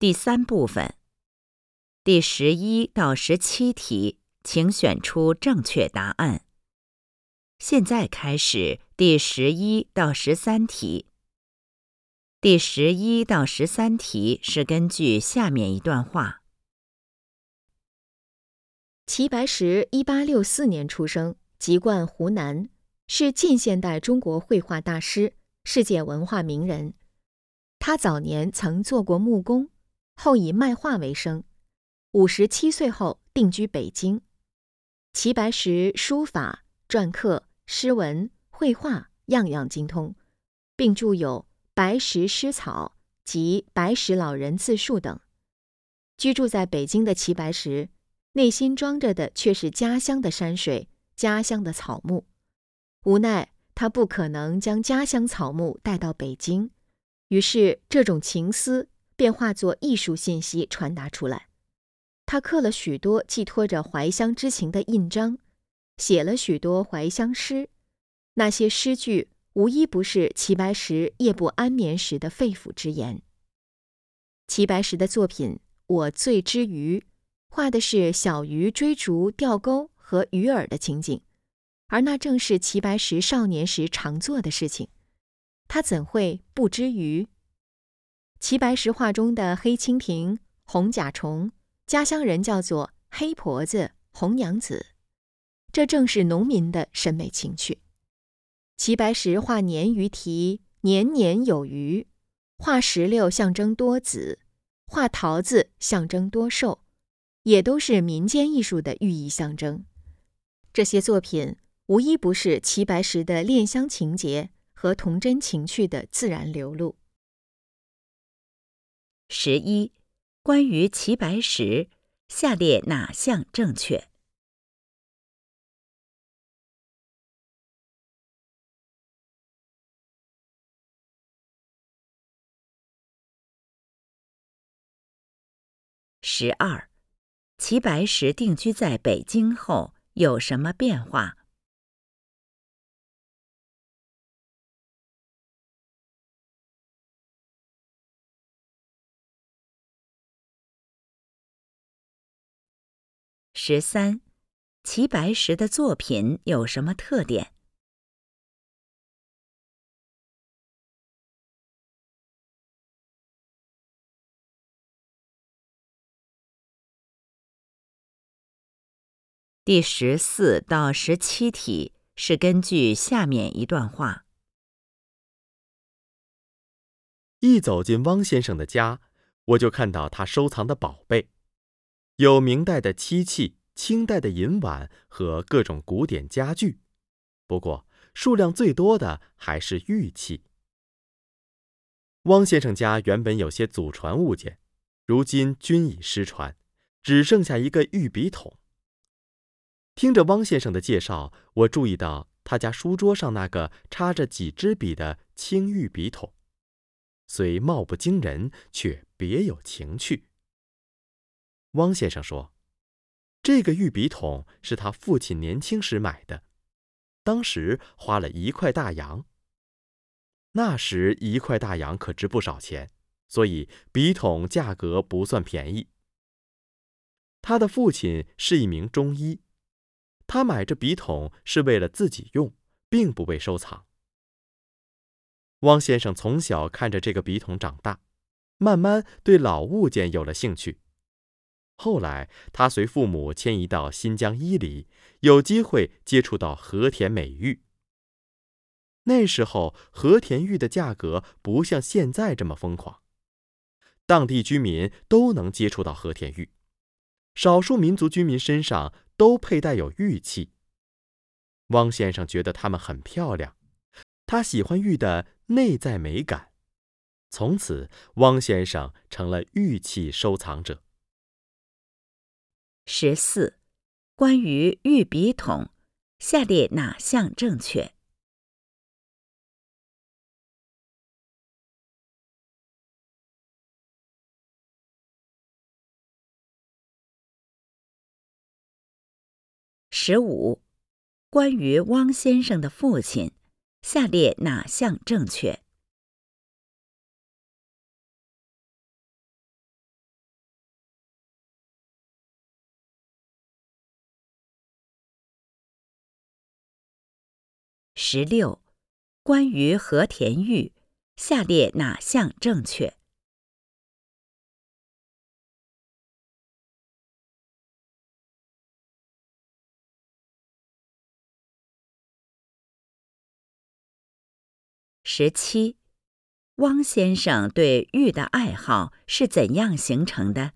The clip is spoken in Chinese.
第三部分，第十一到十七题，请选出正确答案。现在开始第十一到十三题。第十一到十三题是根据下面一段话：齐白石一八六四年出生，籍贯湖南，是近现代中国绘画大师、世界文化名人。他早年曾做过木工，后以卖画为生。五十七岁后定居北京。齐白石书法、篆刻、诗文、绘画样样精通，并著有。白石诗草及白石老人自述等。居住在北京的齐白石，内心装着的却是家乡的山水、家乡的草木。无奈他不可能将家乡草木带到北京，于是这种情思便化作艺术信息传达出来。他刻了许多寄托着怀乡之情的印章，写了许多怀乡诗，那些诗句。无一不是齐白石夜不安眠时的肺腑之言。齐白石的作品《我醉之鱼》，画的是小鱼追逐钓钩和鱼饵的情景，而那正是齐白石少年时常做的事情。他怎会不知鱼？齐白石画中的黑蜻蜓、红甲虫，家乡人叫做黑婆子、红娘子，这正是农民的审美情趣。齐白石画鲶鱼题“年年有余”，画石榴象征多子，画桃子象征多寿，也都是民间艺术的寓意象征。这些作品无一不是齐白石的恋乡情节和童真情趣的自然流露。十一，关于齐白石，下列哪项正确？十二，齐白石定居在北京后有什么变化？十三，齐白石的作品有什么特点？第十四到十七题是根据下面一段话：一走进汪先生的家，我就看到他收藏的宝贝，有明代的漆器、清代的银碗和各种古典家具，不过数量最多的还是玉器。汪先生家原本有些祖传物件，如今均已失传，只剩下一个玉笔筒。听着汪先生的介绍，我注意到他家书桌上那个插着几支笔的青玉笔筒，虽貌不惊人，却别有情趣。汪先生说：“这个玉笔筒是他父亲年轻时买的，当时花了一块大洋。那时一块大洋可值不少钱，所以笔筒价格不算便宜。他的父亲是一名中医。”他买这笔筒是为了自己用，并不为收藏。汪先生从小看着这个笔筒长大，慢慢对老物件有了兴趣。后来，他随父母迁移到新疆伊犁，有机会接触到和田美玉。那时候，和田玉的价格不像现在这么疯狂，当地居民都能接触到和田玉，少数民族居民身上。都佩戴有玉器。汪先生觉得它们很漂亮，他喜欢玉的内在美感。从此，汪先生成了玉器收藏者。十四，关于玉笔筒，下列哪项正确？十五，关于汪先生的父亲，下列哪项正确？十六，关于和田玉，下列哪项正确？十七，汪先生对玉的爱好是怎样形成的？